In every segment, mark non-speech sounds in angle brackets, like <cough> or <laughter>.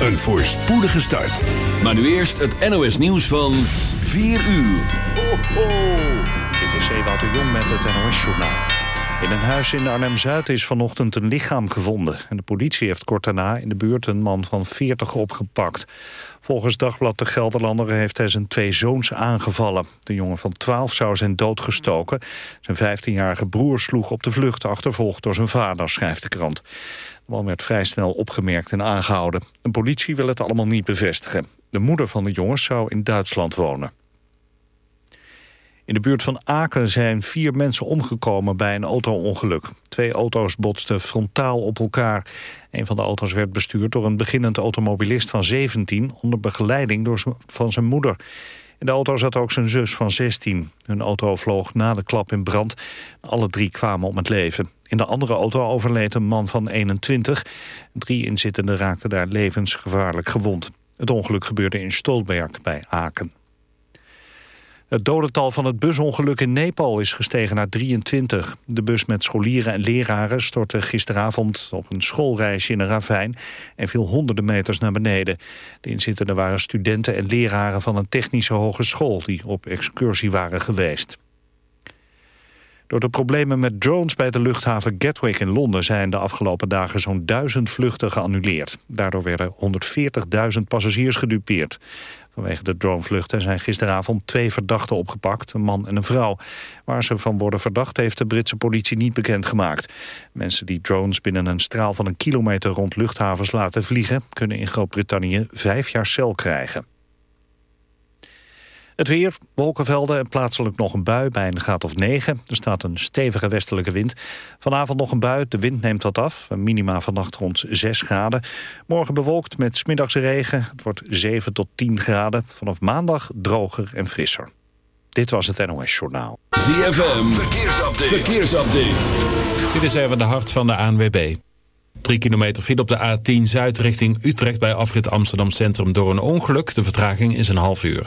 een voorspoedige start. Maar nu eerst het NOS nieuws van 4 uur. Ho, ho. Dit is Ewout de Jong met het NOS-journaal. In een huis in Arnhem-Zuid is vanochtend een lichaam gevonden. En de politie heeft kort daarna in de buurt een man van 40 opgepakt. Volgens Dagblad de Gelderlander heeft hij zijn twee zoons aangevallen. De jongen van 12 zou zijn doodgestoken. Zijn 15-jarige broer sloeg op de vlucht, achtervolgd door zijn vader, schrijft de krant. De man werd vrij snel opgemerkt en aangehouden. De politie wil het allemaal niet bevestigen. De moeder van de jongens zou in Duitsland wonen. In de buurt van Aken zijn vier mensen omgekomen bij een auto-ongeluk. Twee auto's botsten frontaal op elkaar. Een van de auto's werd bestuurd door een beginnend automobilist van 17... onder begeleiding door van zijn moeder. In de auto zat ook zijn zus van 16. Hun auto vloog na de klap in brand. Alle drie kwamen om het leven. In de andere auto overleed een man van 21. Drie inzittenden raakten daar levensgevaarlijk gewond. Het ongeluk gebeurde in Stolberg bij Aken. Het dodental van het busongeluk in Nepal is gestegen naar 23. De bus met scholieren en leraren stortte gisteravond op een schoolreisje in een ravijn en viel honderden meters naar beneden. De inzittenden waren studenten en leraren van een technische hogeschool die op excursie waren geweest. Door de problemen met drones bij de luchthaven Gatwick in Londen... zijn de afgelopen dagen zo'n duizend vluchten geannuleerd. Daardoor werden 140.000 passagiers gedupeerd. Vanwege de dronevluchten zijn gisteravond twee verdachten opgepakt, een man en een vrouw. Waar ze van worden verdacht heeft de Britse politie niet bekendgemaakt. Mensen die drones binnen een straal van een kilometer rond luchthavens laten vliegen... kunnen in Groot-Brittannië vijf jaar cel krijgen. Het weer, wolkenvelden en plaatselijk nog een bui bij een graad of 9. Er staat een stevige westelijke wind. Vanavond nog een bui, de wind neemt wat af. Minima vannacht rond 6 graden. Morgen bewolkt met smiddags regen. Het wordt 7 tot 10 graden. Vanaf maandag droger en frisser. Dit was het NOS Journaal. ZFM, verkeersupdate. verkeersupdate. Dit is even de hart van de ANWB. 3 kilometer file op de A10 Zuid richting Utrecht bij afrit Amsterdam Centrum door een ongeluk. De vertraging is een half uur.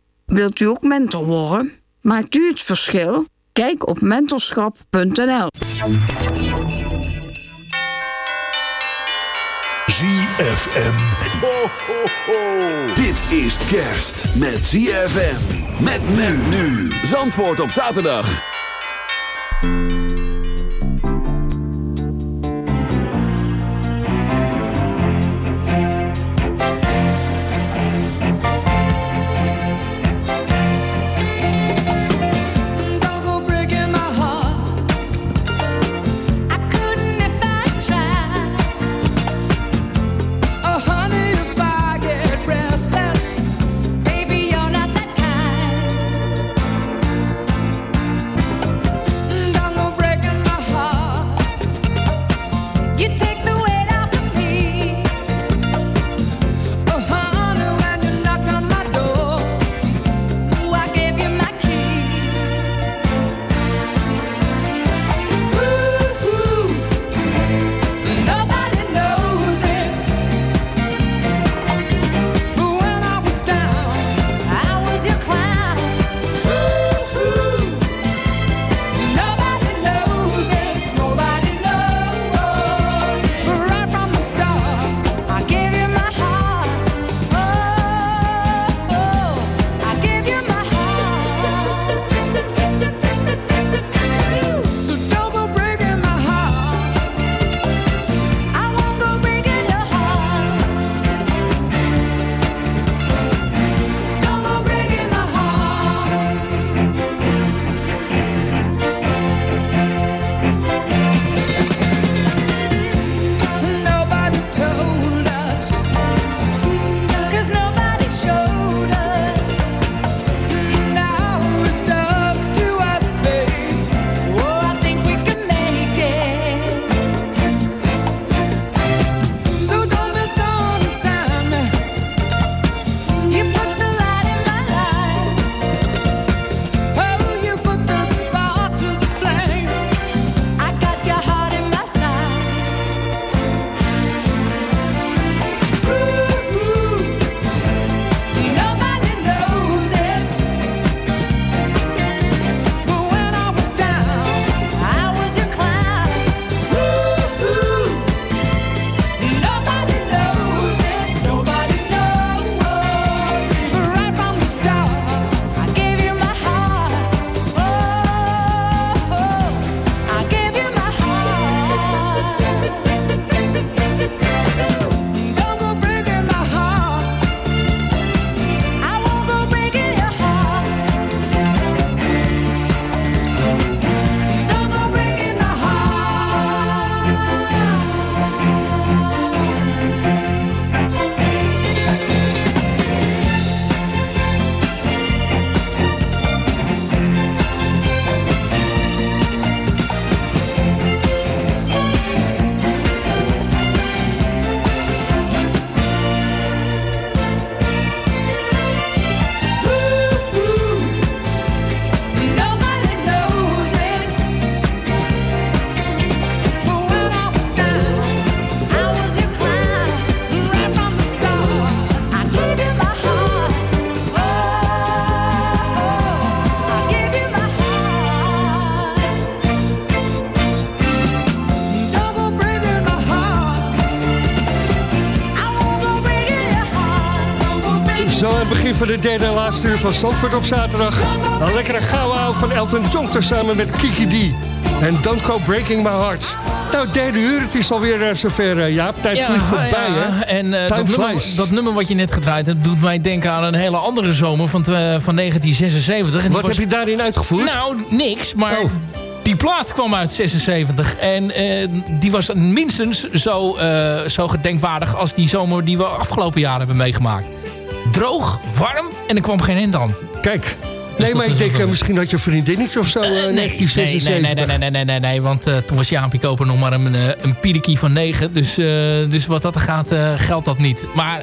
Wilt u ook mentor worden? Maakt u het verschil? Kijk op mentorschap.nl. ZFM. Ho, ho, ho. Dit is kerst met ZFM. Met men nu. Zandvoort op zaterdag. Van de derde en laatste uur van Zandvoort op zaterdag. Een lekkere gouden van Elton John samen met Kiki D. En Don't Go Breaking My Heart. Nou, derde uur, het is alweer uh, zover, uh, Jaap. Tijd vliegt voorbij, ja. hè? En uh, Time dat, nummer, dat nummer wat je net gedraaid hebt... doet mij denken aan een hele andere zomer van, van 1976. En die Wat was- heb je daarin uitgevoerd? Nou, niks, maar... Oh. Die plaat kwam uit 76 en eh, die was minstens zo, eh, zo gedenkwaardig als die zomer die we afgelopen jaar hebben meegemaakt. Droog, warm en er kwam geen end aan. Kijk. Nee, dat maar ik denk eh, misschien had je vriendinnetje of zo, eh, Eh, nee, 1976. Nee, nee, nee, nee, nee, nee, nee, nee, want toen was Jaapie Koper nog maar een, een van 9. Dus, dus wat dat gaat, geldt dat niet. Maar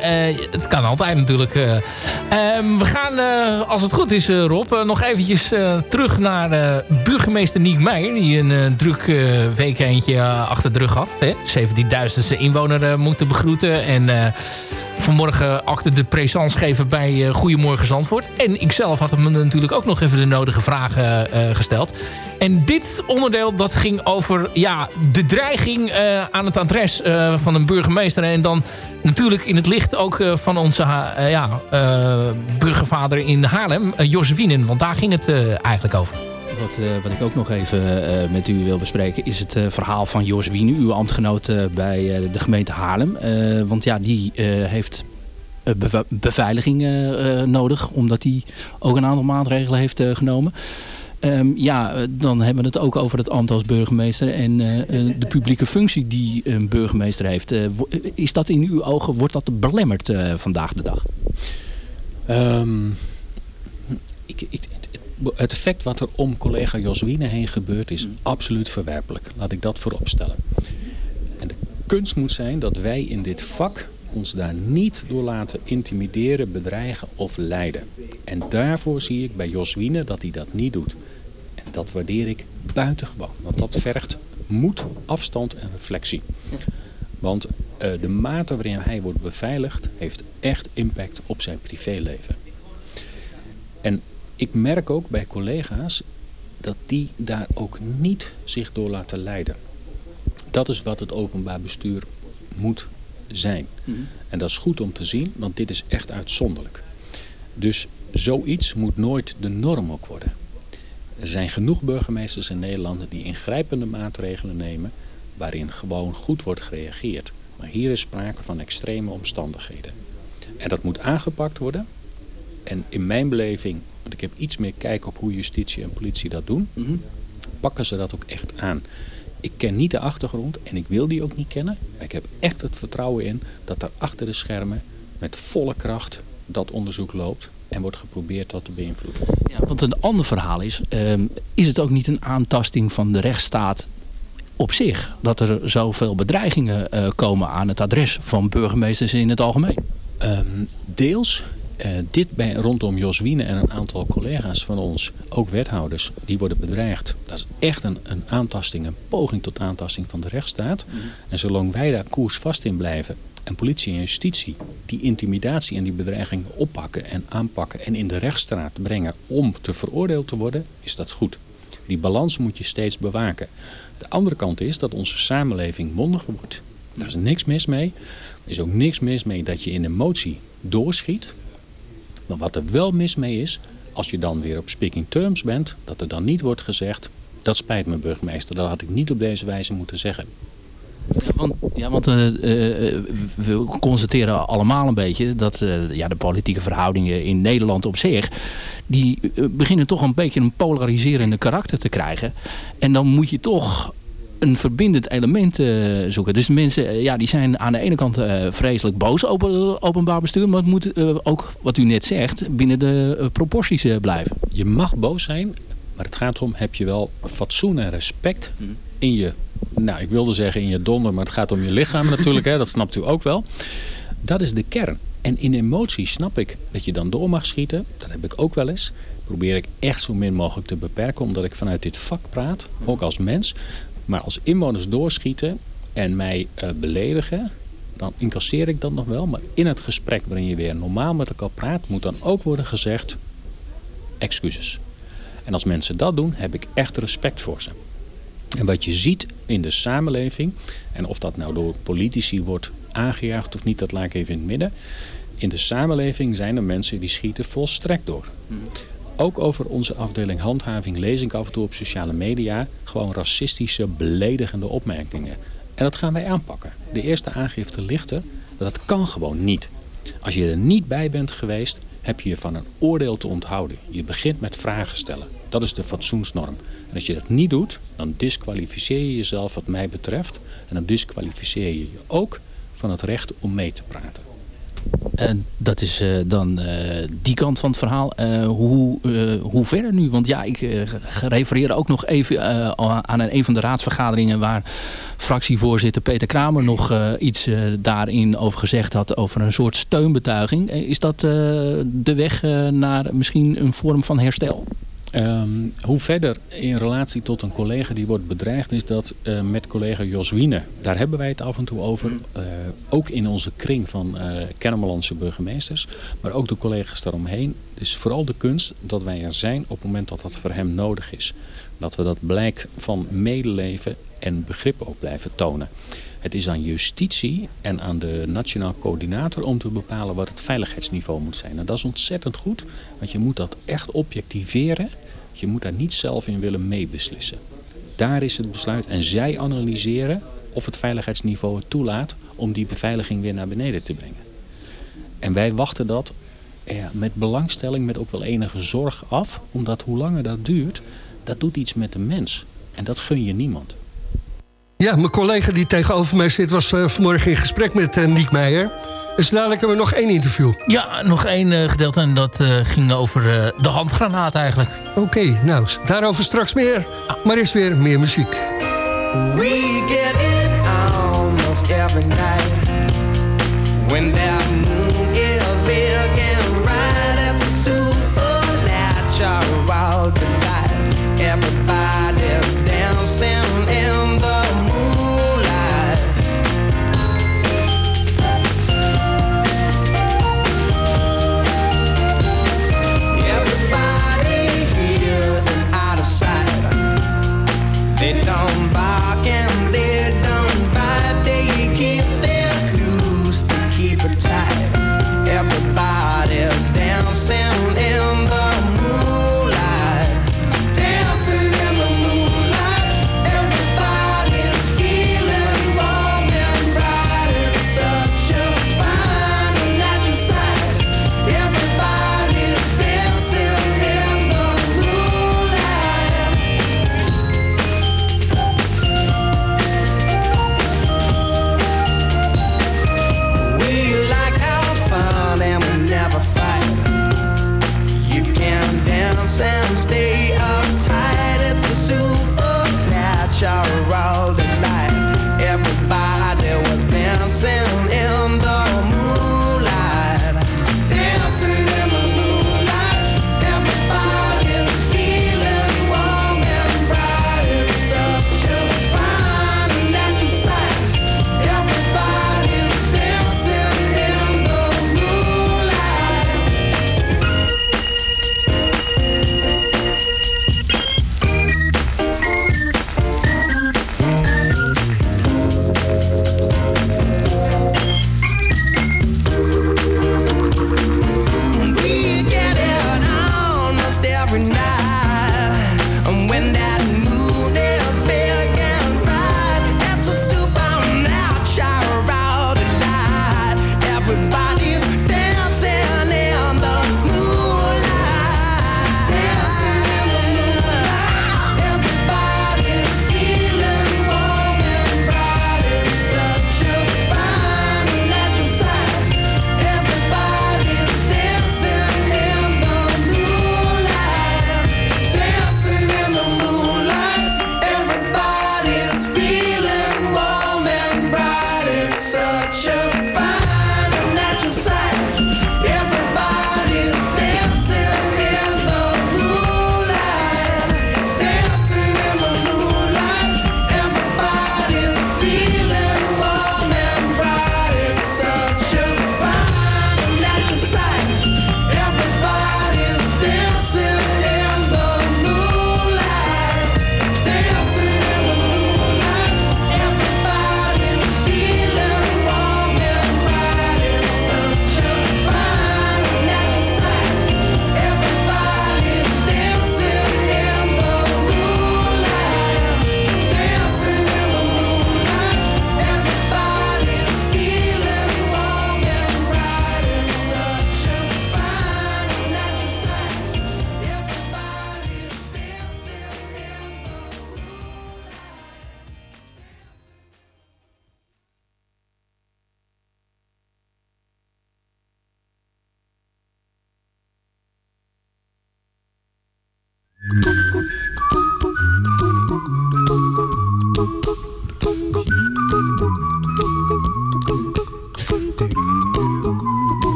het kan altijd natuurlijk. eh. Ehm, we gaan, als het goed is Rob, nog eventjes terug naar burgemeester Niek Meijer. Die een druk weekendje achter de rug had. hè. 17.000ste inwoner eh, moeten begroeten. En... vanmorgen acte de présence geven bij eh, Goedemorgen Zandvoort. En ik zelf had hem natuurlijk ook nog even de nodige vragen eh, gesteld. En dit onderdeel dat ging over ja, de dreiging eh, aan het adres van een burgemeester. En dan natuurlijk in het licht ook van onze ja, burgervader in Haarlem, Jos Wienen. Want daar ging het eigenlijk over. Wat, eh, wat ik ook nog even eh, met u wil bespreken is het eh, verhaal van Jos Wiene, uw ambtgenoot bij de gemeente Haarlem. Want ja, die heeft beve- beveiliging nodig, omdat hij ook een aantal maatregelen heeft genomen. Ehm, ja, dan hebben we het ook over het ambt als burgemeester en de publieke functie die een burgemeester heeft. Is dat in uw ogen, wordt dat belemmerd vandaag de dag? Ehm, ik, het, effect wat er om collega Joswine heen gebeurt is absoluut verwerpelijk. Laat ik dat voorop stellen. En de kunst moet zijn dat wij in dit vak ons daar niet door laten intimideren, bedreigen of leiden. En daarvoor zie ik bij Joswine dat hij dat niet doet. En dat waardeer ik buitengewoon. Want dat vergt moed, afstand en reflectie. Want eh, de mate waarin hij wordt beveiligd heeft echt impact op zijn privéleven. En ik merk ook bij collega's dat die daar ook niet zich door laten leiden. Dat is wat het openbaar bestuur moet zijn. En dat is goed om te zien, want dit is echt uitzonderlijk. Dus zoiets moet nooit de norm ook worden. Er zijn genoeg burgemeesters in Nederland die ingrijpende maatregelen nemen waarin gewoon goed wordt gereageerd. Maar hier is sprake van extreme omstandigheden. En dat moet aangepakt worden. En in mijn beleving, want ik heb iets meer kijk op hoe justitie en politie dat doen, pakken ze dat ook echt aan. Ik ken niet de achtergrond en ik wil die ook niet kennen. Maar ik heb echt het vertrouwen in dat er achter de schermen met volle kracht dat onderzoek loopt en wordt geprobeerd dat te beïnvloeden. Ja, want een ander verhaal is, ehm, is het ook niet een aantasting van de rechtsstaat op zich? Dat er zoveel bedreigingen eh, komen aan het adres van burgemeesters in het algemeen? Ehm, deels. Eh, dit bij, rondom Joswine en een aantal collega's van ons, ook wethouders, die worden bedreigd. Dat is echt een, een aantasting, een poging tot aantasting van de rechtsstaat. En zolang wij daar koersvast in blijven en politie en justitie die intimidatie en die bedreiging oppakken en aanpakken en in de rechtsstraat brengen om te veroordeeld te worden, is dat goed. Die balans moet je steeds bewaken. De andere kant is dat onze samenleving mondiger wordt. Daar is niks mis mee. Er is ook niks mis mee dat je in emotie doorschiet. Maar wat er wel mis mee is, als je dan weer op speaking terms bent, dat er dan niet wordt gezegd, dat spijt me burgemeester, dat had ik niet op deze wijze moeten zeggen. Ja, want, ja, want eh, eh, we constateren allemaal een beetje dat eh, ja, de politieke verhoudingen in Nederland op zich, die beginnen toch een beetje een polariserende karakter te krijgen. En dan moet je toch een verbindend element eh, zoeken. Dus de mensen eh, ja, die zijn aan de ene kant eh, vreselijk boos op het openbaar bestuur, maar het moet ook, wat u net zegt, binnen de proporties blijven. Je mag boos zijn, maar het gaat erom, heb je wel fatsoen en respect in je, nou ik wilde zeggen in je donder, maar het gaat om je lichaam <laughs> natuurlijk, hè, dat snapt u ook wel. Dat is de kern. En in emotie snap ik dat je dan door mag schieten, dat heb ik ook wel eens. Probeer ik echt zo min mogelijk te beperken, omdat ik vanuit dit vak praat, ook als mens. Maar als inwoners doorschieten en mij eh, beledigen, dan incasseer ik dat nog wel. Maar in het gesprek waarin je weer normaal met elkaar praat, moet dan ook worden gezegd excuses. En als mensen dat doen, heb ik echt respect voor ze. En wat je ziet in de samenleving, en of dat nou door politici wordt aangejaagd of niet, dat laat ik even in het midden. In de samenleving zijn er mensen die schieten volstrekt door. Ook over onze afdeling handhaving lees ik af en toe op sociale media gewoon racistische, beledigende opmerkingen. En dat gaan wij aanpakken. De eerste aangifte ligt er. Dat kan gewoon niet. Als je er niet bij bent geweest, heb je je van een oordeel te onthouden. Je begint met vragen stellen. Dat is de fatsoensnorm. En als je dat niet doet, dan disqualificeer je jezelf wat mij betreft. En dan disqualificeer je je ook van het recht om mee te praten. En dat is eh, dan eh, die kant van het verhaal. Eh, hoe, hoe verder nu? Want ja, ik refereer ook nog even aan een, van de raadsvergaderingen... waar fractievoorzitter Peter Kramer nog iets daarin over gezegd had... over een soort steunbetuiging. Is dat de weg naar misschien een vorm van herstel? Ehm, hoe verder in relatie tot een collega die wordt bedreigd, is dat eh, met collega Jos Wiene. Daar hebben wij het af en toe over. Eh, ook in onze kring van eh Kennemerlandse burgemeesters. Maar ook de collega's daaromheen. Dus vooral de kunst dat wij er zijn op het moment dat dat voor hem nodig is. Dat we dat blijk van medeleven en begrip ook blijven tonen. Het is aan justitie en aan de nationaal coördinator om te bepalen wat het veiligheidsniveau moet zijn. En dat is ontzettend goed, want je moet dat echt objectiveren. Je moet daar niet zelf in willen meebeslissen. Daar is het besluit en zij analyseren of het veiligheidsniveau het toelaat om die beveiliging weer naar beneden te brengen. En wij wachten dat met belangstelling, met ook wel enige zorg af, omdat hoe langer dat duurt, dat doet iets met de mens. En dat gun je niemand. Ja, mijn collega die tegenover mij zit was eh, vanmorgen in gesprek met uh, Niek Meijer. Dus dadelijk hebben we nog één interview. Ja, nog één eh, gedeelte en dat eh, ging over eh, de handgranaat eigenlijk. Oké, nou, daarover straks meer. Maar is weer meer muziek. We get it almost every night when that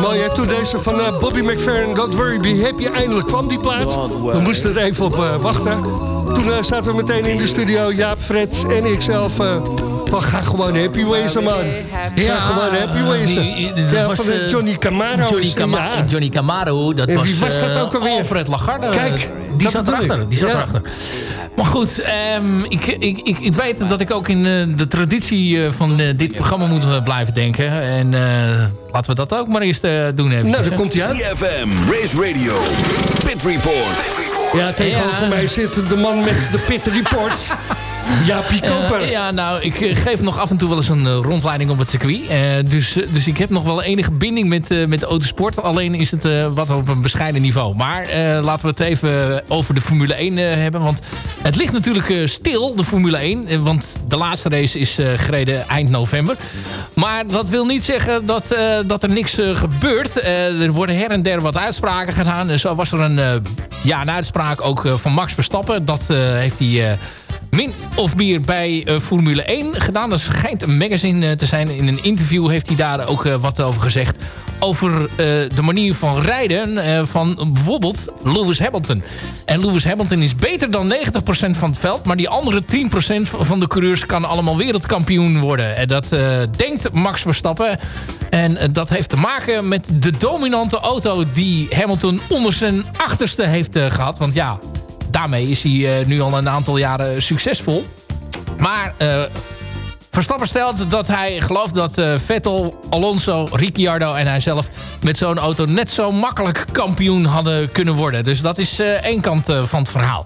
Mooi hè, toen deze van eh, Bobby McFerrin, Don't Worry Be Happy, eindelijk kwam die plaats. We moesten er even op eh, wachten. Toen eh, zaten we meteen in de studio, Jaap, Fred en ikzelf... van ga gewoon happy wezen, man. Ga gewoon happy wezen. ja, was, van Johnny Camaro. Johnny, ja. Johnny Camaro, dat En was, wie was dat ook alweer? Alfred Lagarde. Kijk, die zat erachter. Die zat Ja. Maar goed, ehm, ik, ik, ik, ik weet dat ik ook in eh, de traditie eh, van eh, dit programma moet blijven denken. En eh, laten we dat ook maar eerst eh, doen. Even. Nou, daar komt hij uit. CFM, Race Radio, Pit Report. Ja, tegenover Ja. mij zit de man met de Pit Report. <laughs> Jaapie Koper. Eh, ja, nou, ik eh, geef nog af en toe wel eens een eh, rondleiding op het circuit. Dus, dus ik heb nog wel enige binding met, eh, met de autosport. Alleen is het wat op een bescheiden niveau. Maar laten we het even over de Formule 1 eh, hebben. Want het ligt natuurlijk stil, de Formule 1. eh, want de laatste race is gereden eind november. Maar dat wil niet zeggen dat, dat er niks gebeurt. Er worden her en der wat uitspraken gedaan. Zo was er een, ja, een uitspraak ook van Max Verstappen. Dat heeft hij... min of meer bij eh, Formule 1 gedaan. Dat schijnt een magazine eh, te zijn. In een interview heeft hij daar ook eh, wat over gezegd. Over de manier van rijden van bijvoorbeeld Lewis Hamilton. En Lewis Hamilton is beter dan 90% van het veld. Maar die andere 10% van de coureurs kan allemaal wereldkampioen worden. En dat denkt Max Verstappen. En dat heeft te maken met de dominante auto die Hamilton onder zijn achterste heeft eh, gehad. Want ja, daarmee is hij eh, nu al een aantal jaren succesvol. Maar eh, Verstappen stelt dat hij gelooft dat eh, Vettel, Alonso, Ricciardo en hij zelf met zo'n auto net zo makkelijk kampioen hadden kunnen worden. Dus dat is eh, één kant van het verhaal.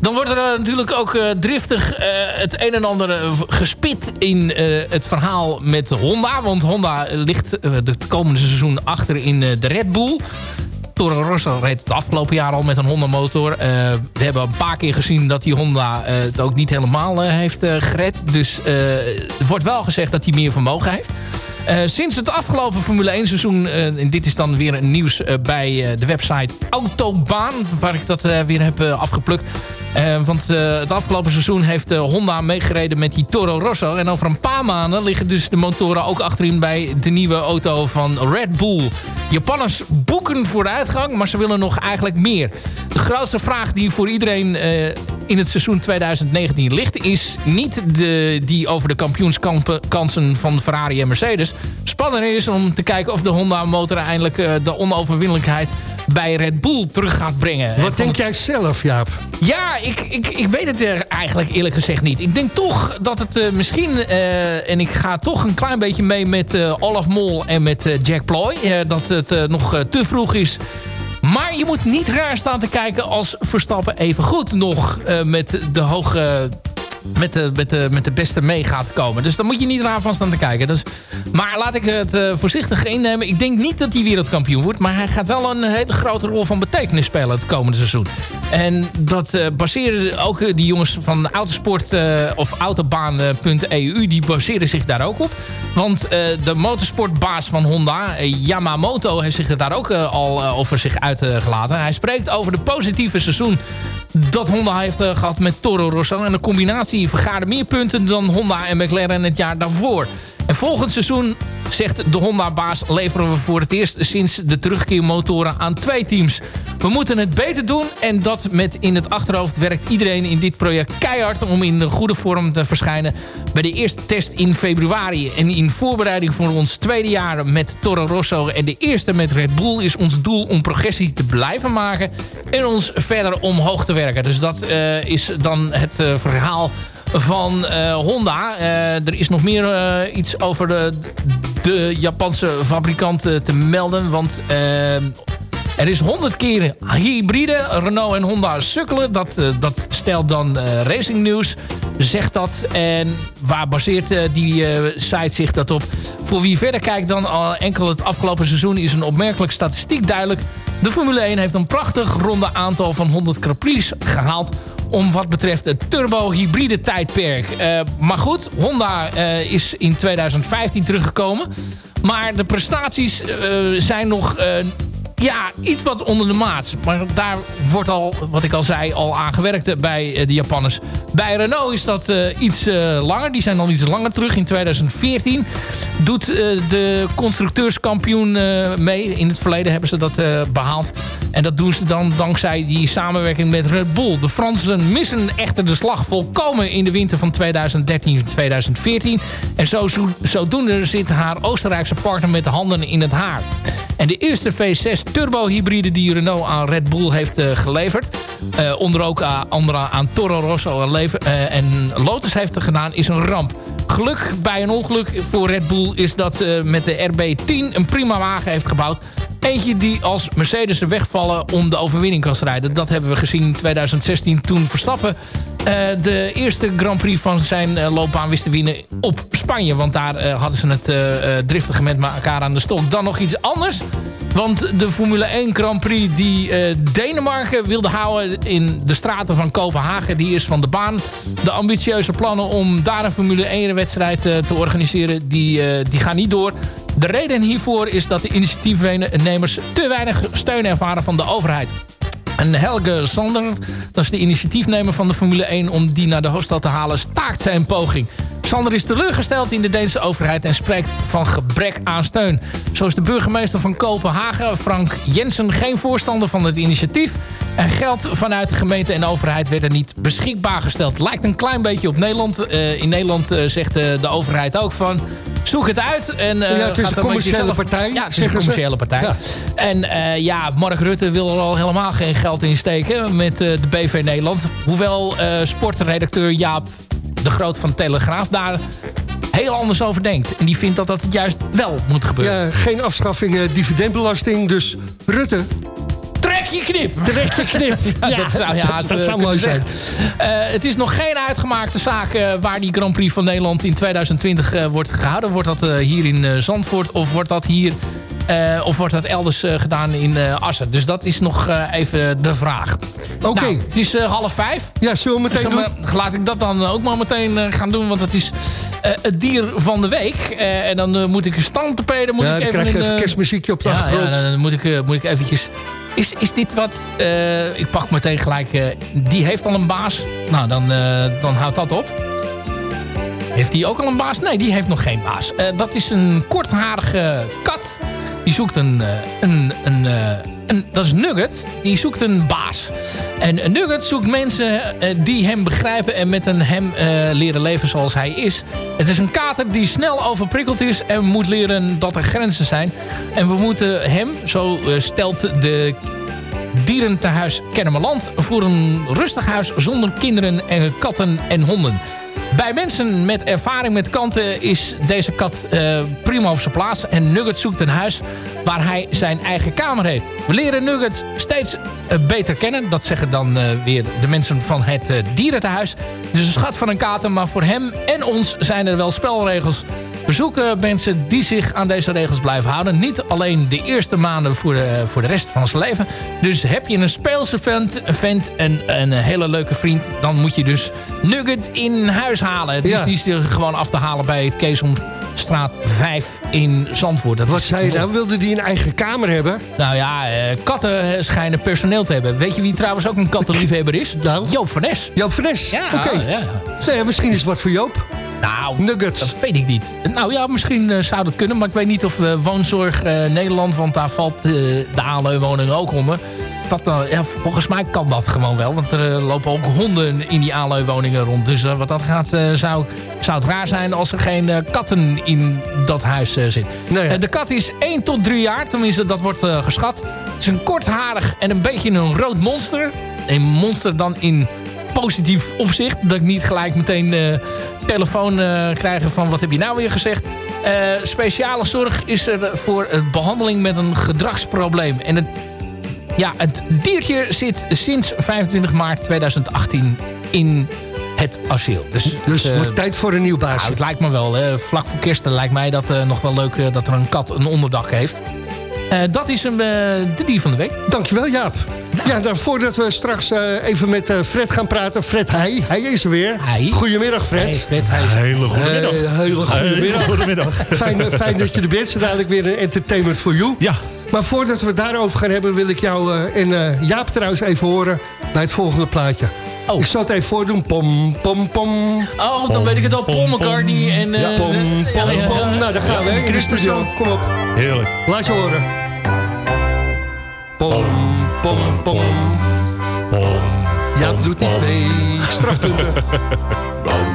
Dan wordt er natuurlijk ook driftig het een en ander gespit in het verhaal met Honda. Want Honda ligt het komende seizoen achter in de Red Bull. Toro Rosso reed het afgelopen jaar al met een Honda motor. Eh, we hebben een paar keer gezien dat die Honda eh, het ook niet helemaal eh, heeft gered. Dus er wordt wel gezegd dat hij meer vermogen heeft. Sinds het afgelopen Formule 1 seizoen, en dit is dan weer nieuws bij de website Autobaan, waar ik dat weer heb afgeplukt. Eh, want eh, het afgelopen seizoen heeft eh, Honda meegereden met die Toro Rosso. En over een paar maanden liggen dus de motoren ook achterin bij de nieuwe auto van Red Bull. Japanners boeken vooruitgang, maar ze willen nog eigenlijk meer. De grootste vraag die voor iedereen in het seizoen 2019 ligt... is niet de, die over de kampioenskansen van Ferrari en Mercedes. Spannender is om te kijken of de Honda-motor eindelijk de onoverwinnelijkheid bij Red Bull terug gaat brengen. Wat denk jij zelf, Jaap? Ja, ik, ik, ik weet het er eigenlijk eerlijk gezegd niet. Ik denk toch dat het eh, misschien... eh, en ik ga toch een klein beetje mee met eh, Olaf Mol en met Jack Ploy. dat het nog te vroeg is. Maar je moet niet raar staan te kijken als Verstappen even goed nog met de hoge... Met de, met, met de beste mee gaat komen. Dus dan moet je niet raar van staan te kijken. Dus, maar laat ik het eh, voorzichtig innemen. Ik denk niet dat hij wereldkampioen wordt. Maar hij gaat wel een hele grote rol van betekenis spelen het komende seizoen. En dat eh, baseren ook eh, die jongens van autosport of autobaan.eu... die baseren zich daar ook op. Want de motorsportbaas van Honda, Yamamoto... heeft zich daar ook al over zich uitgelaten. Hij spreekt over de positieve seizoen dat Honda heeft eh, gehad met Toro Rosso. En de combinatie vergaarde meer punten dan Honda en McLaren het jaar daarvoor. En volgend seizoen, zegt de Honda-baas... leveren we voor het eerst sinds de terugkeermotoren aan twee teams. We moeten het beter doen en dat met in het achterhoofd werkt iedereen in dit project keihard... om in de goede vorm te verschijnen bij de eerste test in februari. En in voorbereiding voor ons tweede jaar met Toro Rosso en de eerste met Red Bull... is ons doel om progressie te blijven maken en ons verder omhoog te werken. Dus dat eh, is dan het eh, verhaal van eh, Honda. Eh, er is nog meer eh, iets over de, de Japanse fabrikant te melden. Want er is 100 keer hybride. Renault en Honda sukkelen. Dat, dat stelt dan Racing News. Zegt dat. En waar baseert die site zich dat op? Voor wie verder kijkt dan enkel het afgelopen seizoen... is een opmerkelijk statistiek duidelijk. De Formule 1 heeft een prachtig ronde aantal van 100 Grand gehaald om wat betreft het turbo-hybride tijdperk. Eh, maar goed, Honda eh, is in 2015 teruggekomen. Maar de prestaties eh, zijn nog ja, iets wat onder de maat. Maar daar wordt al, wat ik al zei, al aan gewerkt bij eh, de Japanners. Bij Renault is dat eh, iets eh, langer. Die zijn al iets langer terug. In 2014 doet eh, de constructeurskampioen eh, mee. In het verleden hebben ze dat eh, behaald. En dat doen ze dan dankzij die samenwerking met Red Bull. De Fransen missen echter de slag volkomen in de winter van 2013-2014. En zo, zodoende zit haar Oostenrijkse partner met de handen in het haar. En de eerste V6 turbo-hybride die Renault aan Red Bull heeft uh, geleverd... Uh, onder ook uh, andere aan Toro Rosso en, lever, en Lotus heeft gedaan, is een ramp. Geluk bij een ongeluk voor Red Bull is dat ze met de RB10 een prima wagen heeft gebouwd. Eentje die als Mercedes er wegvallen om de overwinning kan strijden. Dat hebben we gezien in 2016 toen Verstappen de eerste Grand Prix van zijn loopbaan wist te winnen op Spanje. Want daar hadden ze het driftige met elkaar aan de stok. Dan nog iets anders. Want de Formule 1 Grand Prix die Denemarken wilde houden in de straten van Kopenhagen... die is van de baan. De ambitieuze plannen om daar een Formule 1 wedstrijd te organiseren... Die, die gaan niet door. De reden hiervoor is dat de initiatiefnemers te weinig steun ervaren van de overheid. En Helge Sander, dat is de initiatiefnemer van de Formule 1... om die naar de hoofdstad te halen, staakt zijn poging. Sander is teleurgesteld in de Deense overheid en spreekt van gebrek aan steun. Zo is de burgemeester van Kopenhagen, Frank Jensen, geen voorstander van het initiatief. En geld vanuit de gemeente en overheid werd er niet beschikbaar gesteld. Lijkt een klein beetje op Nederland. Uh, in Nederland uh, zegt uh, de overheid ook van... Zoek het uit. En, ja, het is een commerciële zelf... partij. Ja, het is een commerciële partij. Ja. En ja, Mark Rutte wil er al helemaal geen geld in steken met de BV Nederland. Hoewel sportredacteur Jaap de Groot van Telegraaf daar heel anders over denkt. En die vindt dat dat juist wel moet gebeuren. Ja, geen afschaffing dividendbelasting. Dus Rutte, Trek je knip. Trek je knip. <laughs> ja, dat zou, ja, dat zou mooi zijn. Uh, het is nog geen uitgemaakte zaak uh, waar die Grand Prix van Nederland in 2020 uh, wordt gehouden. Wordt dat hier in Zandvoort of wordt dat hier... of wordt dat elders gedaan in Assen? Dus dat is nog even de vraag. Oké. Okay. Nou, het is half vijf. Ja, zullen we meteen dus, doen? Laat ik dat dan ook maar meteen gaan doen. Want dat is het dier van de week. en dan moet ik een stand te peden. Moet ja, ik dan even krijg je even kerstmuziekje op de ja, achtergrond. Ja, dan moet ik, moet ik eventjes... Is, is dit wat... Uh, ik pak meteen gelijk... Uh, die heeft al een baas. Nou, dan, uh, dan houdt dat op. Heeft die ook al een baas? Nee, die heeft nog geen baas. dat is een kortharige kat. Die zoekt een... een, een, een dat is Nugget. Die zoekt een baas. En Nugget zoekt mensen die hem begrijpen... en met een hem leren leven zoals hij is. Het is een kater die snel overprikkeld is... en moet leren dat er grenzen zijn. En we moeten hem, zo stelt de dierentehuis Kennemerland... voor een rustig huis zonder kinderen en katten en honden. Bij mensen met ervaring met kanten is deze kat uh, prima op zijn plaats. En Nugget zoekt een huis waar hij zijn eigen kamer heeft. We leren Nugget steeds uh, beter kennen. Dat zeggen dan uh, weer de mensen van het dierentehuis. Het is een schat van een kater, maar voor hem en ons zijn er wel spelregels. We zoeken mensen die zich aan deze regels blijven houden. Niet alleen de eerste maanden voor de, voor de rest van zijn leven. Dus heb je een speelse vent, vent en een hele leuke vriend... dan moet je dus Nugget in huis halen. Dus Ja. die is er gewoon af te halen bij het Keesomstraat 5 in Zandvoort. Dat Wat zei je nou? Wilde die een eigen kamer hebben? Nou ja, eh, katten schijnen personeel te hebben. Weet je wie trouwens ook een kattenliefhebber is? Nou? Joop van Nes. Joop van Nes? Ja, Oké. ja. Nee, misschien is het wat voor Joop. Nou, Nuggets. dat weet ik niet. Nou ja, misschien eh, zou dat kunnen. Maar ik weet niet of we woonzorg eh, Nederland... want daar valt eh, de aanleunwoning ook onder. Dat, nou, ja, volgens mij kan dat gewoon wel. Want er eh, lopen ook honden in die aanleunwoningen rond. Dus eh, wat dat gaat, eh, zou, zou het raar zijn... als er geen eh, katten in dat huis eh, zitten. Ja. Eh, de kat is 1 tot 3 jaar. Tenminste, dat wordt eh, geschat. Het is een kortharig en een beetje een rood monster. Een monster dan in positief opzicht. Dat ik niet gelijk meteen eh telefoon eh, krijgen van wat heb je nou weer gezegd. Eh, speciale zorg is er voor eh, behandeling met een gedragsprobleem. En het, ja, het diertje zit sinds 25 maart 2018 in het asiel. Dus, Dus het tijd voor een nieuw baasje. nou, het lijkt me wel. Hè. Vlak voor kerst lijkt mij dat nog wel leuk dat er een kat een onderdak heeft. Dat is een, de dier van de week. Dankjewel, Jaap. Ja, dan voordat we straks eh, even met eh, Fred gaan praten. Fred Heij, hij is er weer. Hij. Goedemiddag, Fred. Hey, Fred, hij is- Hele goede middag. Eh, hele goedemiddag. goedemiddag. Fijn, fijn dat je er bent. Zo dadelijk weer een entertainment for you. Ja, Maar voordat we het daarover gaan hebben... wil ik jou eh, en eh, Jaap trouwens even horen bij het volgende plaatje. Oh. Ik zal het even voordoen. Pom, pom, pom. Oh, dan weet ik het al. Paul McCartney en... eh, Ja, pom, pom, ja, ja, pom. ja. Nou, daar gaan we hè, in de studio. Kom op, heerlijk. laat je horen. Pom, pom, pom. Jaap doet niet mee. Strafpunten. <laughs>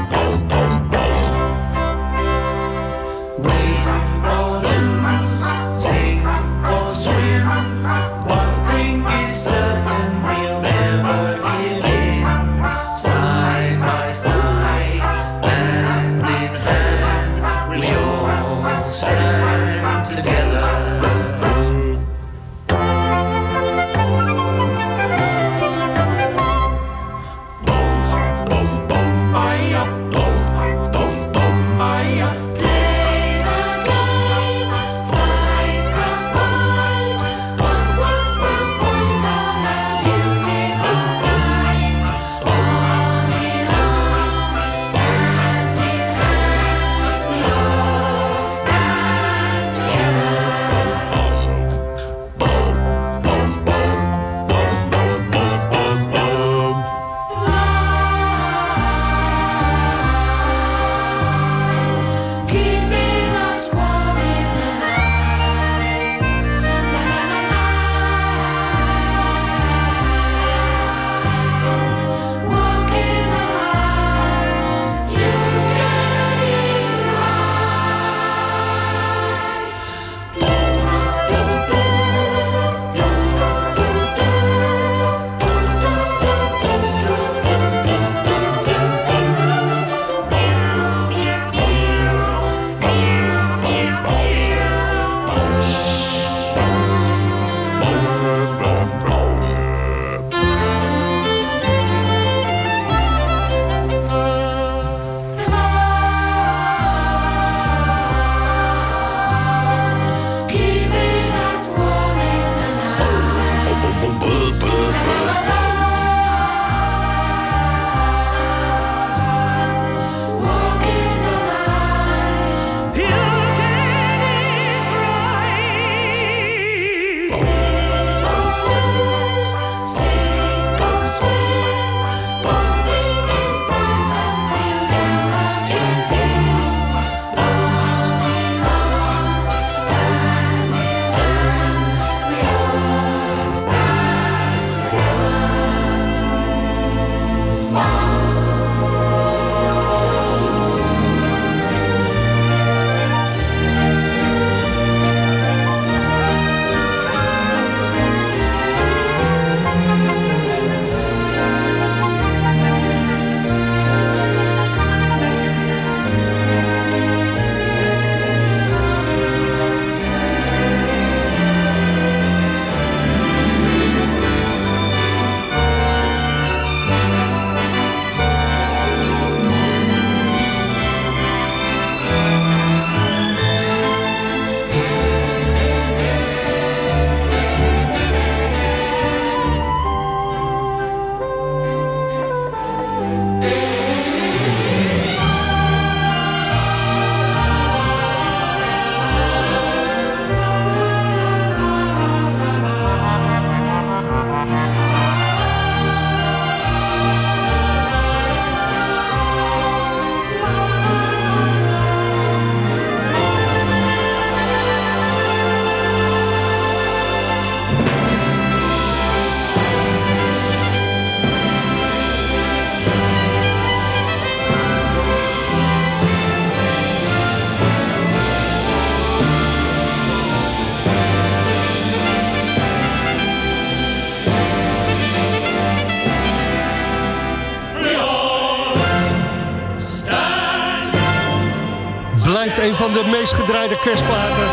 een van de meest gedraaide kerstplaten.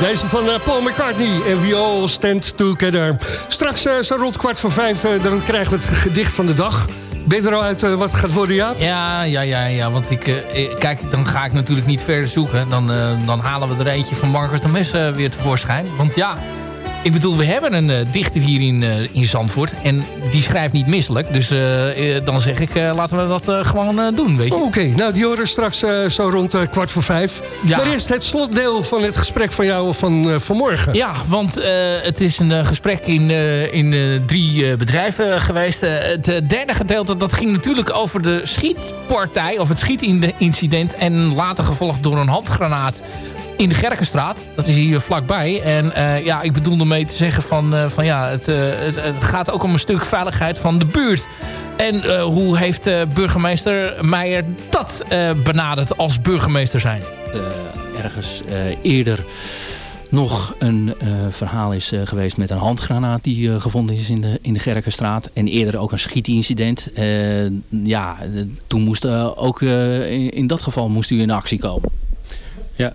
Deze van eh, Paul McCartney en We All Stand Together. Straks uh, zo rond kwart voor vijf, uh, dan krijgen we het gedicht van de dag. Ben je er al uit wat gaat worden, Jaap? Ja, ja, ja, ja want ik, kijk, dan ga ik natuurlijk niet verder zoeken. Dan, dan halen we er eentje van Margaret de Mes weer tevoorschijn. Want ja, ik bedoel, we hebben een uh, dichter hier in, uh, in Zandvoort. En die schrijft niet misselijk. Dus uh, dan zeg ik, laten we dat gewoon doen, weet je. Oké, okay, nou die horen straks zo rond kwart voor vijf. Ja. Maar eerst het slotdeel van het gesprek van jou van vanmorgen. Ja, want het is een gesprek in, in drie bedrijven geweest. het derde gedeelte, dat ging natuurlijk over de schietpartij... of het schietincident en later gevolgd door een handgranaat in de Gerkenstraat. Dat is hier vlakbij. En uh, ja, ik bedoel ermee te zeggen van, uh, van ja, het, uh, het, het, gaat ook om een stuk veiligheid van de buurt. En hoe heeft burgemeester Meijer dat benaderd als burgemeester zijn? ergens eerder nog een verhaal is geweest met een handgranaat die gevonden is in de, in de Gerkenstraat. En eerder ook een schietincident. ja, toen moest ook in, in dat geval moest u in actie komen. Ja,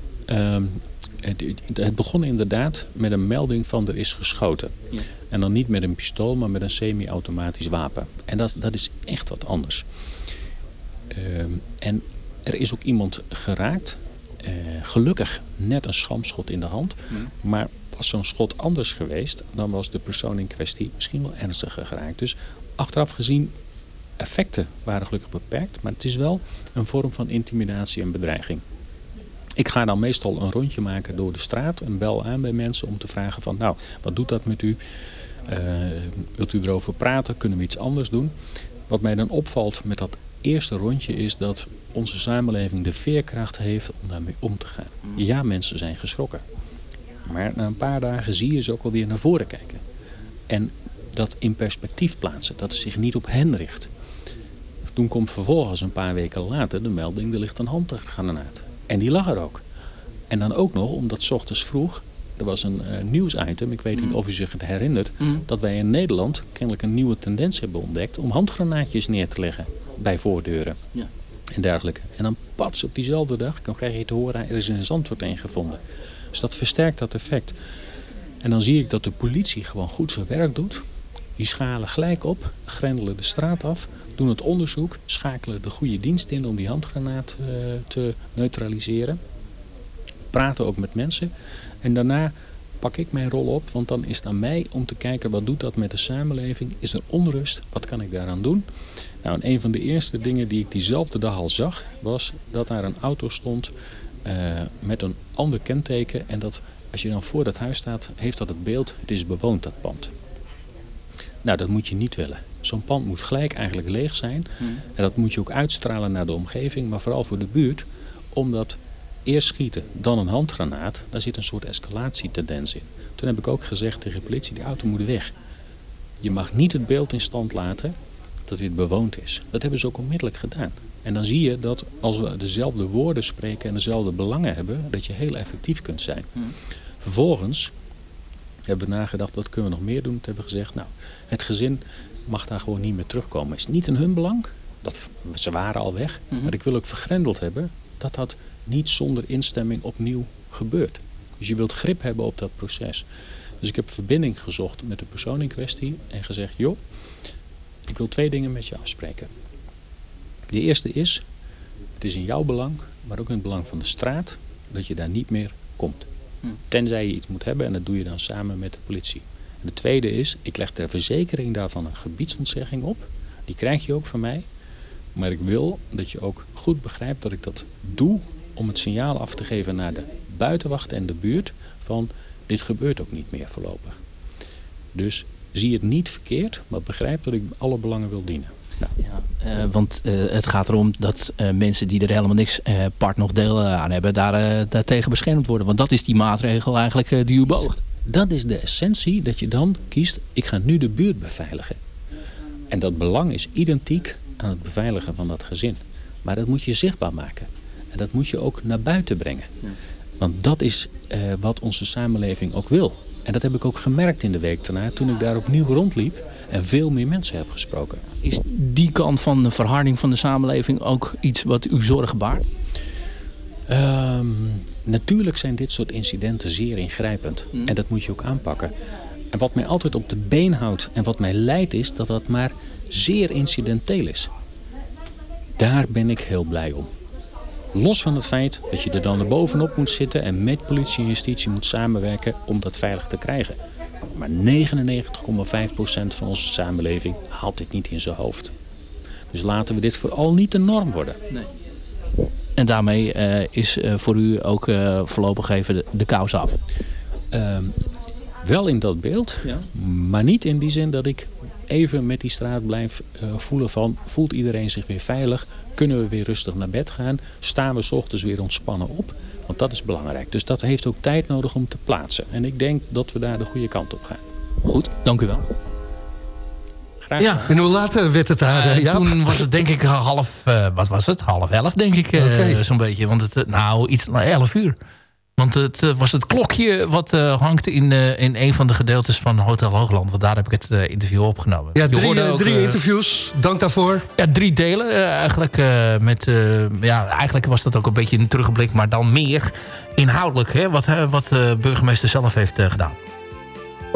het, het, begon inderdaad met een melding van er is geschoten. Ja. En dan niet met een pistool, maar met een semi-automatisch wapen. En dat, dat is echt wat anders. Ehm, en er is ook iemand geraakt. Uh, gelukkig net een schamschot in de hand. Maar was zo'n schot anders geweest, dan was de persoon in kwestie misschien wel ernstiger geraakt. Dus achteraf gezien, effecten waren gelukkig beperkt. Maar het is wel een vorm van intimidatie en bedreiging. Ik ga dan meestal een rondje maken door de straat en bel aan bij mensen om te vragen van nou, wat doet dat met u? Uh, wilt u erover praten? Kunnen we iets anders doen? Wat mij dan opvalt met dat eerste rondje is dat onze samenleving de veerkracht heeft om daarmee om te gaan. Ja, mensen zijn geschrokken. Maar na een paar dagen zie je ze ook alweer naar voren kijken. En dat in perspectief plaatsen, dat het zich niet op hen richt. Toen komt vervolgens een paar weken later de melding, er ligt een handgranaat. En die lag er ook. En dan ook nog, omdat s ochtends vroeg, er was een uh, nieuwsitem, ik weet niet mm. of u zich het herinnert, mm. dat wij in Nederland kennelijk een nieuwe tendens hebben ontdekt om handgranaatjes neer te leggen bij voordeuren. Ja. En dergelijke. En dan pats op diezelfde dag, dan krijg je te horen, er is een zandwoord een gevonden. Dus dat versterkt dat effect. En dan zie ik dat de politie gewoon goed zijn werk doet. Die schalen gelijk op, grendelen de straat af, doen het onderzoek, schakelen de goede dienst in om die handgranaat uh, te neutraliseren. Praten ook met mensen. En daarna pak ik mijn rol op, want dan is het aan mij om te kijken wat doet dat met de samenleving. Is er onrust? Wat kan ik daaraan doen? Nou, en een van de eerste dingen die ik diezelfde dag al zag, was dat daar een auto stond uh, met een ander kenteken. En dat als je dan voor dat huis staat, heeft dat het beeld, het is bewoond dat pand. Nou, dat moet je niet willen. Zo'n pand moet gelijk eigenlijk leeg zijn. Hmm. En dat moet je ook uitstralen naar de omgeving, maar vooral voor de buurt. Omdat eerst schieten, dan een handgranaat, daar zit een soort escalatietendens in. Toen heb ik ook gezegd tegen de politie, die auto moet weg. Je mag niet het beeld in stand laten dat dit bewoond is. Dat hebben ze ook onmiddellijk gedaan. En dan zie je dat als we dezelfde woorden spreken en dezelfde belangen hebben, dat je heel effectief kunt zijn. Hmm. Vervolgens hebben nagedacht, wat kunnen we nog meer doen? Toen hebben we gezegd, nou, het gezin mag daar gewoon niet meer terugkomen. Is niet in hun belang. Dat, ze waren al weg. Mhm. Maar ik wil ook vergrendeld hebben dat dat niet zonder instemming opnieuw gebeurt. Dus je wilt grip hebben op dat proces. Dus ik heb verbinding gezocht met de persoon in kwestie en gezegd, joh, ik wil twee dingen met je afspreken. De eerste is, het is in jouw belang, maar ook in het belang van de straat, dat je daar niet meer komt. Mhm. Tenzij je iets moet hebben en dat doe je dan samen met de politie. De tweede is, ik leg ter verzekering daarvan een gebiedsontzegging op. Die krijg je ook van mij. Maar ik wil dat je ook goed begrijpt dat ik dat doe om het signaal af te geven naar de buitenwacht en de buurt van dit gebeurt ook niet meer voorlopig. Dus zie het niet verkeerd, maar begrijp dat ik alle belangen wil dienen. Ja, uh, want uh, het gaat erom dat uh, mensen die er helemaal niks part nog deel aan hebben, daar, daartegen beschermd worden. Want dat is die maatregel eigenlijk die u boogt. Dat is de essentie dat je dan kiest, ik ga nu de buurt beveiligen. En dat belang is identiek aan het beveiligen van dat gezin. Maar dat moet je zichtbaar maken. En dat moet je ook naar buiten brengen. Want dat is wat onze samenleving ook wil. En dat heb ik ook gemerkt in de week daarna toen ik daar opnieuw rondliep en veel meer mensen heb gesproken. Is die kant van de verharding van de samenleving ook iets wat u zorg baart? Ehm, natuurlijk zijn dit soort incidenten zeer ingrijpend. En dat moet je ook aanpakken. En wat mij altijd op de been houdt en wat mij leidt is dat dat maar zeer incidenteel is. Daar ben ik heel blij om. Los van het feit dat je er dan er bovenop moet zitten en met politie en justitie moet samenwerken om dat veilig te krijgen. Maar 99,5% van onze samenleving haalt dit niet in zijn hoofd. Dus laten we dit vooral niet de norm worden. En daarmee eh, is eh, voor u ook eh, voorlopig even de, de kous af. Ehm, wel in dat beeld, maar niet in die zin dat ik even met die straat blijf eh, voelen van... voelt iedereen zich weer veilig? Kunnen we weer rustig naar bed gaan? Staan we 's ochtends weer ontspannen op? Want dat is belangrijk. Dus dat heeft ook tijd nodig om te plaatsen. En ik denk dat we daar de goede kant op gaan. Goed, dank u wel. Graag Ja. En hoe laat eh, werd het daar, Eh, eh, toen was het denk ik half, eh, wat was het? Half elf denk ik, eh, Oké. zo'n beetje. Want het, nou, iets na elf uur. Want het eh, was het klokje wat eh, hangt in, eh, in een van de gedeeltes van Hotel Hoogland. Want daar heb ik het interview opgenomen. Ja, drie, ook, drie interviews. Dank daarvoor. Ja, drie delen eigenlijk. met, ja, eigenlijk was dat ook een beetje een terugblik, maar dan meer inhoudelijk. Hè, wat, wat de burgemeester zelf heeft gedaan.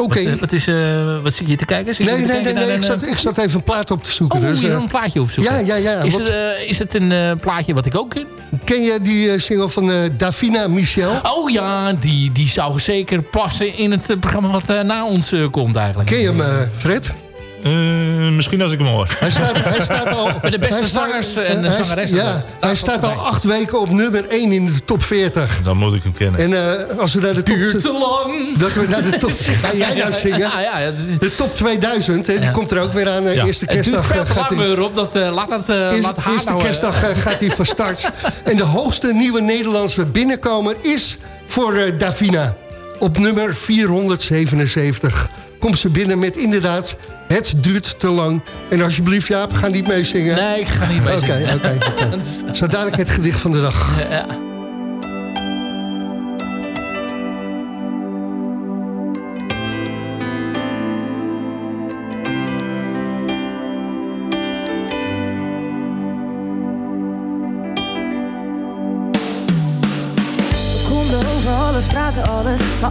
Oké. Wat, eh, wat, is, eh, wat zit je te kijken? Zit Nee, nee, nee, kijken nee. Ik zat, eh, ik zat even een plaat op te zoeken. Oh, dus, je een plaatje opzoeken? Ja, ja, ja. Is het, is het een plaatje wat ik ook ken? Ken je die single van Davina Michel? Oh ja, die, die zou zeker passen in het programma wat na ons komt eigenlijk. Ken je hem, eh, Fred? misschien als ik hem hoor. Hij staat, hij staat <laughs> al... Met de beste staat- zangers en de hij- zangeressen. Ja, Daar hij staat staat ze al acht weken op nummer 1 in de top 40. Dan moet ik hem kennen. En eh, als we naar de top... Duurt te lang. Dat we naar de top... <laughs> Ga jij nou zingen? Ja, De top 2000, hè, die Ja. komt er ook weer aan. eh, Ja. Eerste Het duurt kerstdag veel eh, te lang, hij... eh, Rob. Dat, eh, laat, dat, eh Eerst- laat haar eerste nou, eh, kerstdag eh, gaat hij van start. En de hoogste nieuwe Nederlandse binnenkomer is voor eh, Davina. Op nummer 477 komt ze binnen met inderdaad... Het duurt te lang. En alsjeblieft, Jaap, ga niet meezingen. Nee, ik ga niet mee Oké, zingen. oké, oké. <laughs> Zo dadelijk het gedicht van de dag. Ja.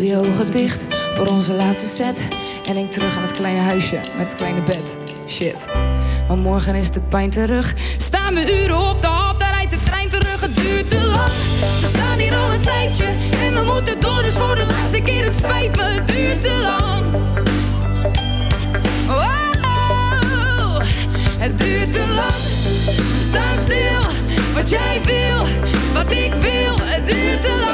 Je ogen dicht voor onze laatste set. En denk terug aan het kleine huisje met het kleine bed. Shit. Maar morgen is de pijn terug. Staan we uren op de hal, daar rijdt de trein terug. Het duurt te lang. We staan hier al een tijdje. En we moeten door, dus voor de laatste keer. Het spijt me, het duurt te lang. Wow, het duurt te lang. We staan stil, wat jij wil, wat ik wil, het duurt te lang.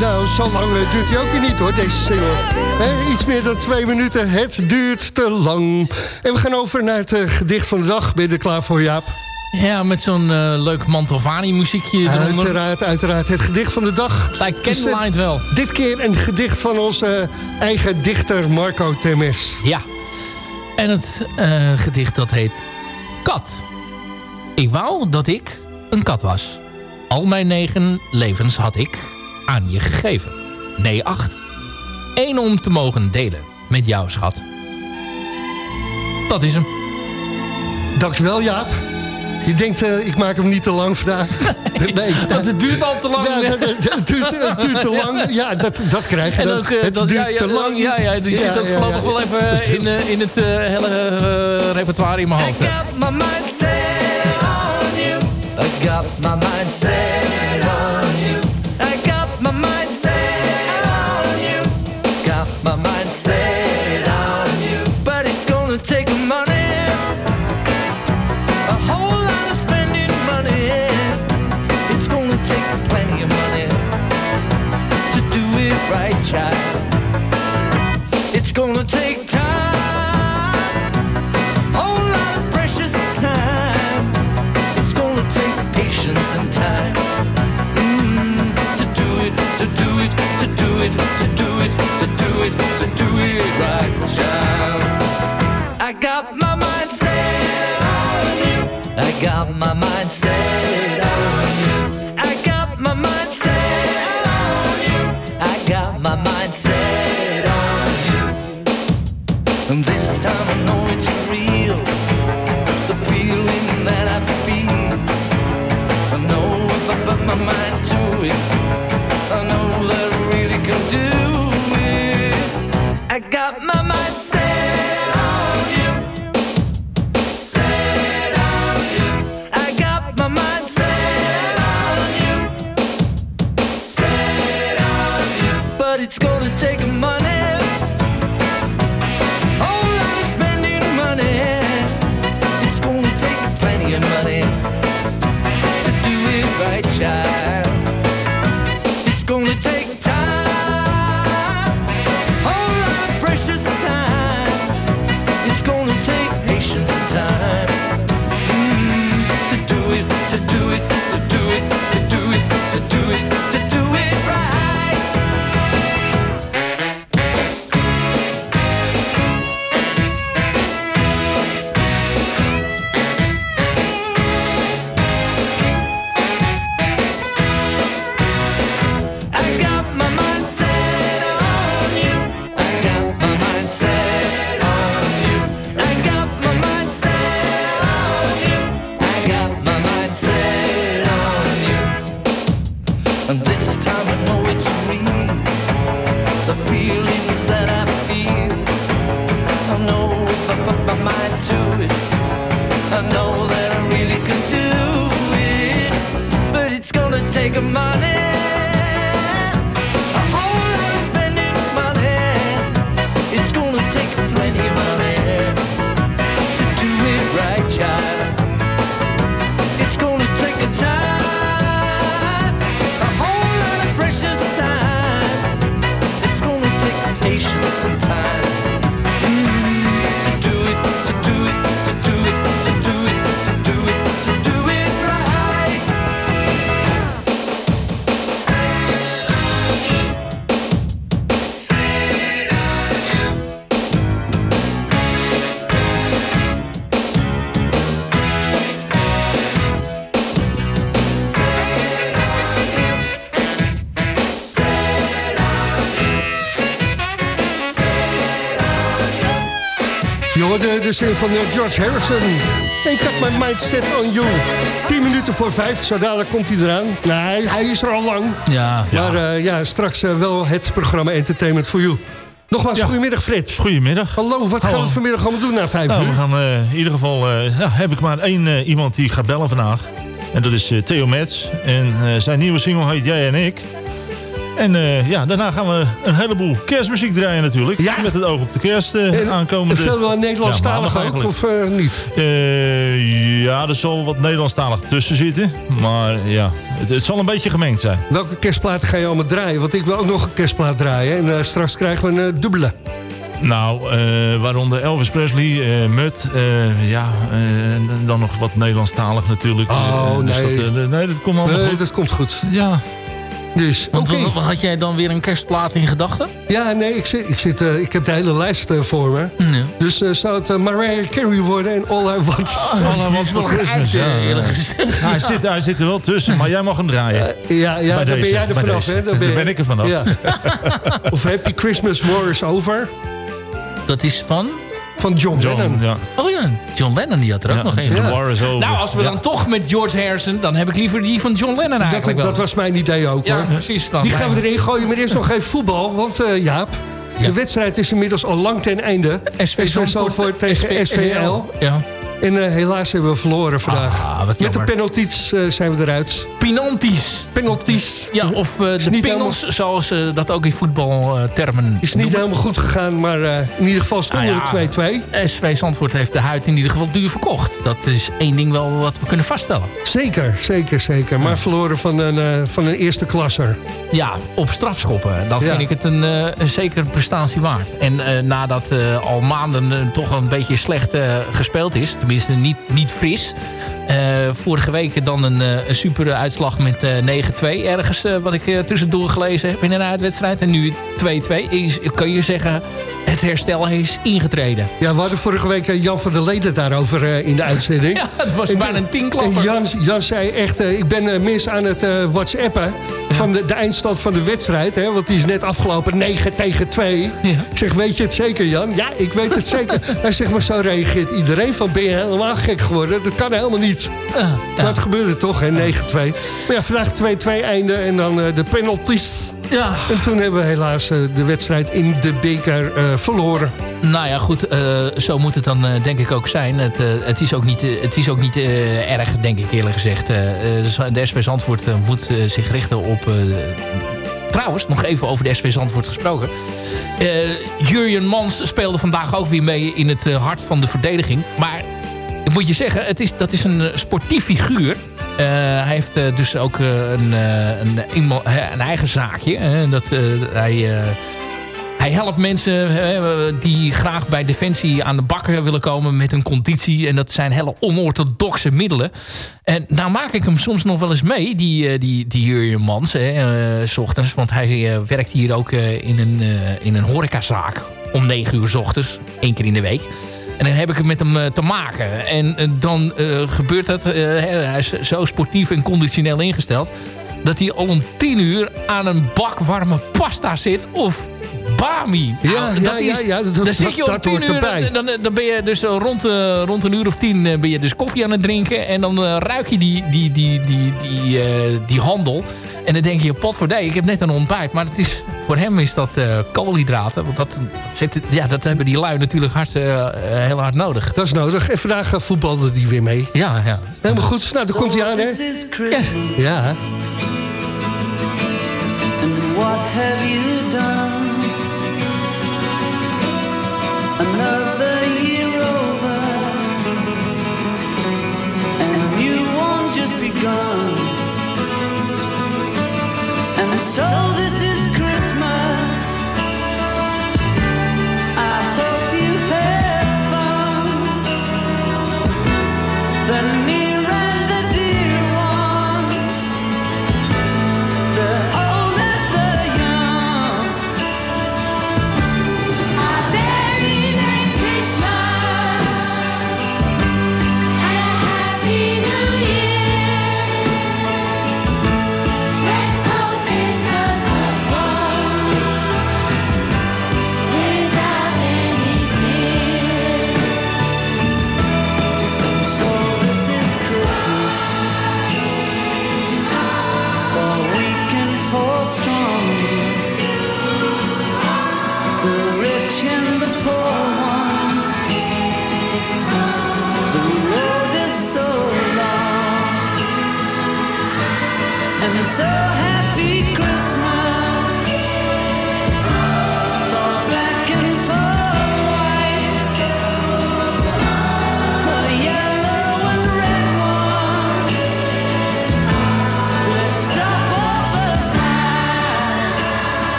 Nou, zo lang duurt hij ook weer niet hoor, deze single. Hè, iets meer dan twee minuten, het duurt te lang. En we gaan over naar het eh, gedicht van de dag. Ben je er klaar voor, Jaap? Ja, met zo'n eh, leuk Mantovani muziekje eronder. Uiteraard, uiteraard. Het gedicht van de dag. Het lijkt eh, Candlelight wel. Dit keer een gedicht van onze eigen dichter Marco Temes. Ja. En het gedicht dat heet Kat. Ik wou dat ik een kat was. Al mijn negen levens had ik aan je gegeven. Nee, acht. Eén om te mogen delen met jou, schat. Dat is hem. Dankjewel Jaap. Je denkt, eh, ik maak hem niet te lang vandaag. <laughs> Nee. Het duurt al te lang. Ja, het, duurt, het duurt te lang. Ja, dat, dat krijg je En ook, eh, het dat, duurt ja, ja, te lang. Ja, ja, die Ja, zit ook ja, voorlopig ja. wel even in, eh, in het eh, hele repertoire in mijn hoofd. hè. my mind set on you. I got my mind got hoorde de zin van eh, George Harrison. En ik had mijn mind set on you. 10 minuten voor vijf, zo dadelijk komt hij eraan. Nee, hij is er al lang. Ja. Maar eh, ja, straks eh, wel het programma Entertainment for You. Nogmaals, goedemiddag Fred. Goedemiddag. Hallo, wat gaan we vanmiddag allemaal doen na vijf Nou, uur? we gaan in ieder geval... ja, heb ik maar één iemand die gaat bellen vandaag. En dat is Theo Metz. En zijn nieuwe single heet Jij en Ik. En eh, ja, daarna gaan we een heleboel kerstmuziek draaien natuurlijk. Met het oog op de kerst En- aankomende... en veel wel Nederlandstalig Ja, ook, of eh, niet? Ja, er zal wat Nederlandstalig tussen zitten. Maar ja, het, het zal een beetje gemengd zijn. Welke kerstplaat ga je allemaal draaien? Want ik wil ook nog een kerstplaat draaien. En straks krijgen we een dubbele. Nou, waaronder Elvis Presley, eh Mut, ja, en dan nog wat Nederlandstalig natuurlijk. Oh, dus nee. dat, nee, dat komt allemaal Nee, goed. dat komt goed. Ja. Dus, Want wat had jij dan weer een kerstplaat in gedachten? Ja, nee, ik, zit, ik, zit, eh, ik heb de hele lijst eh, voor me. Dus eh, zou het Mariah Carey worden en All I Want... All I Want for Christmas, ja. Hij zit, hij zit er wel tussen, maar jij mag hem draaien. Ja, ja dan ben jij er vanaf, hè? Dan Daar ben ik er vanaf. Ja. <laughs> of Happy Christmas War is Over. Dat is van? Van John, Lennon. Ja. Oh ja, John Lennon die had er ook Ja, nog een. The War is Over. Nou, als we Ja. dan toch met George Harrison... dan heb ik liever die van John Lennon Dat, eigenlijk wel. dat was mijn idee ook, Ja, hoor. precies. Dan Die gaan we erin gooien, maar eerst nog even voetbal. Want eh, Jaap, de wedstrijd is inmiddels al lang ten einde. SV Zandvoort tegen SV SVL. Ja. En eh, helaas hebben we verloren vandaag. Ah, Met de penalties eh, zijn we eruit. Penalties. Penalties. Ja, of eh, de pingels, zoals eh, dat ook in voetbaltermen Is niet helemaal goed gegaan, maar eh, in ieder geval stonden Ah, we ja. 2-2. SV Zandvoort heeft de huid in ieder geval duur verkocht. Dat is één ding wel wat we kunnen vaststellen. Zeker, zeker, zeker. Maar verloren van een, eh, van een eerste klasser. Ja, op strafschoppen. Dan Ja. vind ik het een, eh, een zekere prestatie waard. En eh, nadat eh, al maanden toch een beetje slecht eh, gespeeld is... tenminste niet, niet fris... eh, vorige week dan een, eh, een super uitslag met eh 9-2 ergens... eh, wat ik tussendoor gelezen heb in een uitwedstrijd. En nu 2-2. Is, kan je zeggen, het herstel is ingetreden. Ja, we hadden vorige week eh, Jan van der Leden daarover eh, in de uitzending. <laughs> Ja, het was En- bijna een En tienklapper. Jan, Jan zei echt, eh, ik ben mis aan het whatsappen van de, de eindstand van de wedstrijd. Hè, want die is net afgelopen 9 tegen 2. Ik zeg, weet je het zeker Jan? Ja, ik weet het zeker. <laughs> Hij zegt, maar zo reageert iedereen van, ben je helemaal gek geworden? Dat kan helemaal niet. Maar het gebeurde toch, hè, 9-2. Maar ja, vandaag 2-2 einde en dan de penalties. Ja. En toen hebben we helaas eh, de wedstrijd in de beker eh, verloren. Nou ja, goed, eh, zo moet het dan denk ik ook zijn. Het, het is ook niet, het is ook niet erg, denk ik eerlijk gezegd. Eh, de SP Zandvoort moet zich richten op... trouwens, nog even over de SP Zandvoort gesproken. Jurjen Mans speelde vandaag ook weer mee in het hart van de verdediging. Maar ik moet je zeggen, het is, dat is een sportief figuur. Eh, hij heeft eh, dus ook eh, een, een, een eigen zaakje. dat, hij... hij helpt mensen die graag bij Defensie aan de bakken willen komen met hun conditie. En dat zijn hele onorthodoxe middelen. En nou maak ik hem soms nog wel eens mee, die, die, die Jurjen Mans, hè, eh, s ochtends. Want hij werkt hier ook in, een, in een horecazaak om 9 uur s ochtends, één keer in de week. En dan heb ik het met hem eh, te maken. En eh, dan eh, gebeurt het, hè, hij is zo sportief en conditioneel ingesteld... dat hij al om 10 uur aan een bak warme pasta zit of bami. Ja, Nou, ja, ja, ja, dat- dan zit je om dat 10 hoort uur, dan, dan ben je dus rond, eh, rond een uur of tien eh, ben je dus koffie aan het drinken. En dan ruik je die, die, die, die, die, die handel. En dan denk je, pot voor ik heb net een ontbijt. Maar het is, voor hem is dat eh, koolhydraten. Want dat, zit, ja, dat hebben die lui natuurlijk hard, eh, eh, heel hard nodig. Dat is nodig. En vandaag eh, voetbalde die weer mee. Ja, ja. Helemaal goed. Nou, daar komt hij aan, hè? Ja. What have you done? Another year over, and you won't just begun. And so this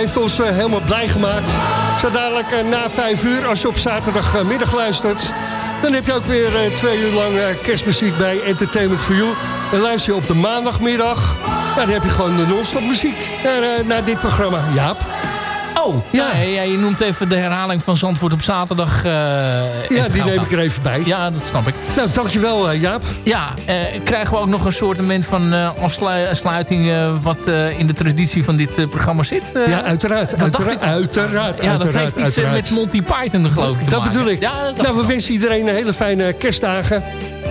heeft ons eh, helemaal blij gemaakt. Zo dadelijk eh, na vijf uur, als je op zaterdagmiddag luistert... dan heb je ook weer eh, twee uur lang kerstmuziek bij Entertainment for You. En luister je op de maandagmiddag... Dan heb je gewoon de non-stop muziek naar, naar dit programma. Jaap. Oh, ja. ja, je noemt even de herhaling van Zandvoort op zaterdag. eh, Ja, die neem ik er even bij. Ja, dat snap ik. Nou, dankjewel eh, Jaap. Ja, eh, krijgen we ook nog een soort van afsluiting... wat in de traditie van dit programma zit? Ja, uiteraard. dat dacht Uiteraard, uiteraard, Ja, dat uiteraard, heeft iets uiteraard. met Monty Python geloof ik Dat bedoel ik. Ja, dat nou, we ik wensen iedereen een hele fijne kerstdagen.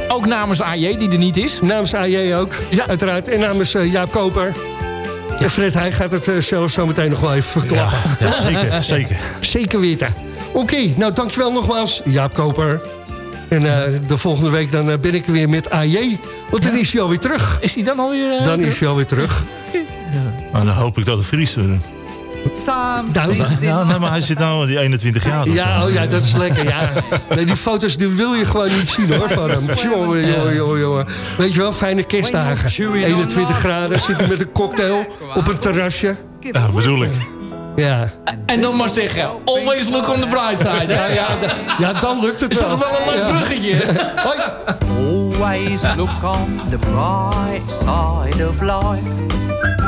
Ook namens AJ, die er niet is. Namens AJ ook, uiteraard. En namens Jaap Koper. En Fred, hij gaat het eh, zelf zo meteen nog wel even verklappen. Ja, zeker, <laughs> zeker. Zeker weten. Oké, nou dankjewel nogmaals, Jaap Koper. En eh, de volgende week dan eh, ben ik weer met AJ. Want dan is hij alweer terug. Is hij dan alweer eh, Dan terug? is hij alweer terug. Nou, dan hoop ik dat het vriest. Eh. Nou, Ja, nee, maar hij zit nou die 21 jaar. dus, Ja, oh ja, dat is lekker. Ja. Nee, die foto's die wil je gewoon niet zien hoor van hem. Jongen, jongen, jongen, jongen. Weet je wel, fijne kerstdagen. 21 graden, zit hij met een cocktail op een terrasje. Ja, bedoel ik. Ja. En dan maar zeggen, always look on the bright side. Ja, ja, ja, dan lukt het Is wel. toch wel een leuk bruggetje? Hoi. Always look on the bright side of life.